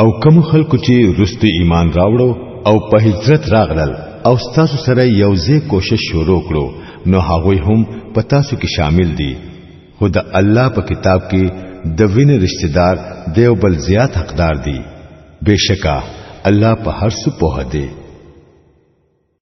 او کوم خلکو چې رستي ایمان راوړو او په هجرت راغلل او تاسو سره یو ځای کوشش شروع کړو نو هغه هم په تاسو کې شامل دي خو د الله په کتاب کې د وین رشتہ دار دیو بل زیات حقدار دي بشکا الله په هر څه پوهه دی